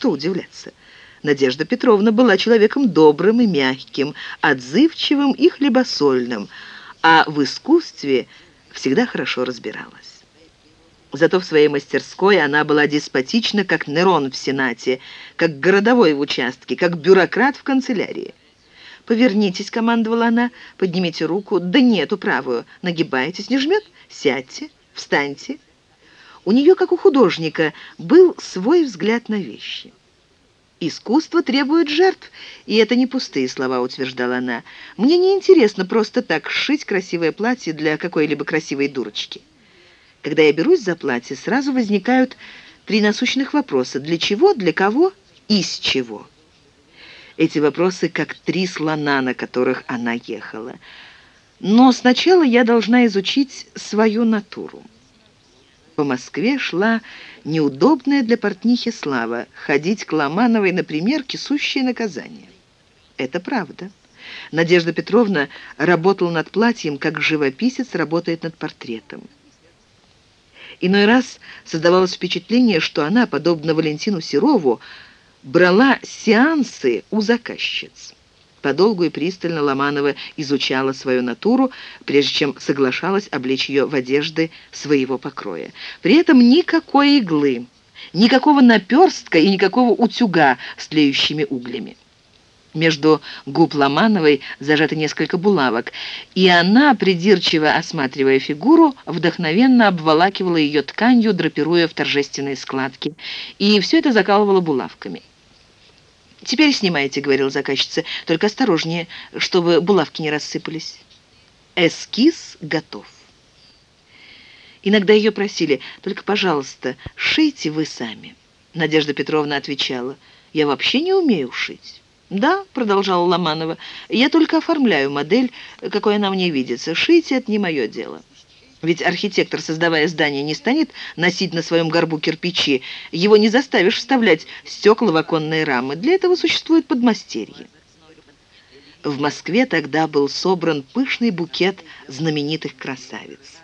что удивляться? Надежда Петровна была человеком добрым и мягким, отзывчивым и хлебосольным, а в искусстве всегда хорошо разбиралась. Зато в своей мастерской она была деспотична, как Нерон в Сенате, как городовой в участке, как бюрократ в канцелярии. «Повернитесь», — командовала она, — «поднимите руку». «Да нету правую». «Нагибайтесь, не жмет?» «Сядьте, встаньте». У нее, как у художника, был свой взгляд на вещи. «Искусство требует жертв, и это не пустые слова», — утверждала она. «Мне не интересно просто так сшить красивое платье для какой-либо красивой дурочки». Когда я берусь за платье, сразу возникают три насущных вопроса. Для чего, для кого, из чего? Эти вопросы как три слона, на которых она ехала. Но сначала я должна изучить свою натуру. По Москве шла неудобная для портнихи слава ходить к Ломановой на примерки, сущее наказание. Это правда. Надежда Петровна работала над платьем, как живописец работает над портретом. Иной раз создавалось впечатление, что она, подобно Валентину Серову, брала сеансы у заказчиц. Подолгу и пристально Ломанова изучала свою натуру, прежде чем соглашалась облечь ее в одежды своего покроя. При этом никакой иглы, никакого наперстка и никакого утюга с тлеющими углями. Между губ Ломановой зажато несколько булавок, и она, придирчиво осматривая фигуру, вдохновенно обволакивала ее тканью, драпируя в торжественные складки, и все это закалывала булавками. «Теперь снимайте», — говорил заказчица, — «только осторожнее, чтобы булавки не рассыпались». Эскиз готов. Иногда ее просили, «Только, пожалуйста, шейте вы сами». Надежда Петровна отвечала, «Я вообще не умею шить». «Да», — продолжала Ломанова, — «я только оформляю модель, какой она мне видится. Шить — это не мое дело». Ведь архитектор, создавая здание, не станет носить на своем горбу кирпичи. Его не заставишь вставлять стекла в оконные рамы. Для этого существует подмастерье. В Москве тогда был собран пышный букет знаменитых красавиц.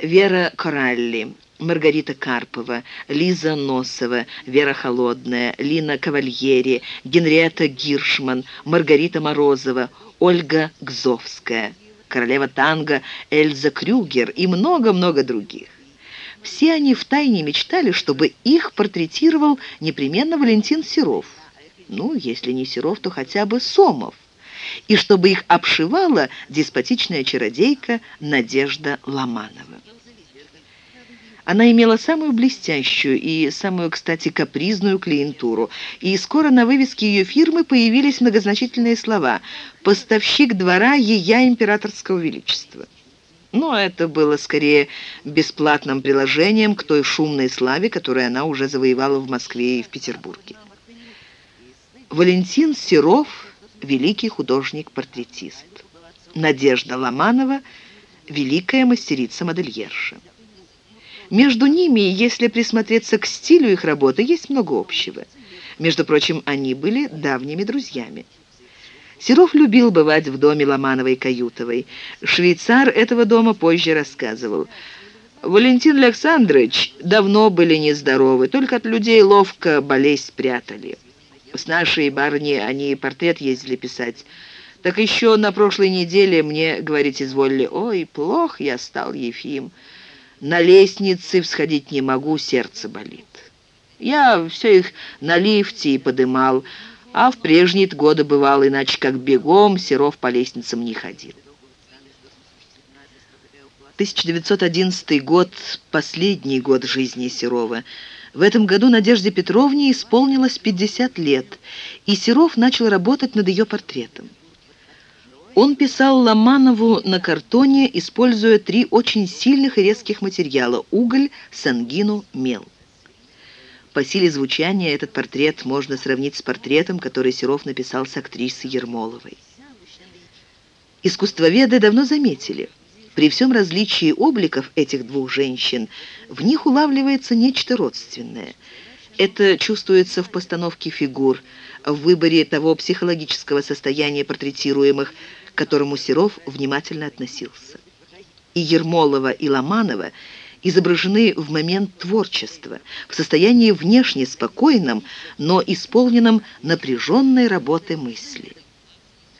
Вера Коралли, Маргарита Карпова, Лиза Носова, Вера Холодная, Лина Кавальери, Генриетта Гиршман, Маргарита Морозова, Ольга Гзовская – королева танго Эльза Крюгер и много-много других. Все они втайне мечтали, чтобы их портретировал непременно Валентин Серов. Ну, если не Серов, то хотя бы Сомов. И чтобы их обшивала деспотичная чародейка Надежда Ломанова. Она имела самую блестящую и самую, кстати, капризную клиентуру, и скоро на вывеске ее фирмы появились многозначительные слова «Поставщик двора Ея Императорского Величества». Но это было скорее бесплатным приложением к той шумной славе, которую она уже завоевала в Москве и в Петербурге. Валентин Серов – великий художник-портретист. Надежда Ломанова – великая мастерица-модельерша. Между ними, если присмотреться к стилю их работы, есть много общего. Между прочим, они были давними друзьями. Серов любил бывать в доме Ломановой-Каютовой. Швейцар этого дома позже рассказывал. Валентин Александрович давно были нездоровы, только от людей ловко болезнь спрятали. С нашей барни они портрет ездили писать. Так еще на прошлой неделе мне, говорить изволили, «Ой, плох я стал, Ефим». На лестнице всходить не могу, сердце болит. Я все их на лифте и подымал, а в прежние годы бывал, иначе как бегом Серов по лестницам не ходил. 1911 год – последний год жизни Серова. В этом году Надежде Петровне исполнилось 50 лет, и Серов начал работать над ее портретом. Он писал Ломанову на картоне, используя три очень сильных и резких материала – уголь, сангину, мел. По силе звучания этот портрет можно сравнить с портретом, который Серов написал с актрисой Ермоловой. Искусствоведы давно заметили, при всем различии обликов этих двух женщин, в них улавливается нечто родственное. Это чувствуется в постановке фигур, в выборе того психологического состояния портретируемых, к которому Серов внимательно относился. И Ермолова, и Ломанова изображены в момент творчества, в состоянии внешне спокойном, но исполненном напряженной работы мысли.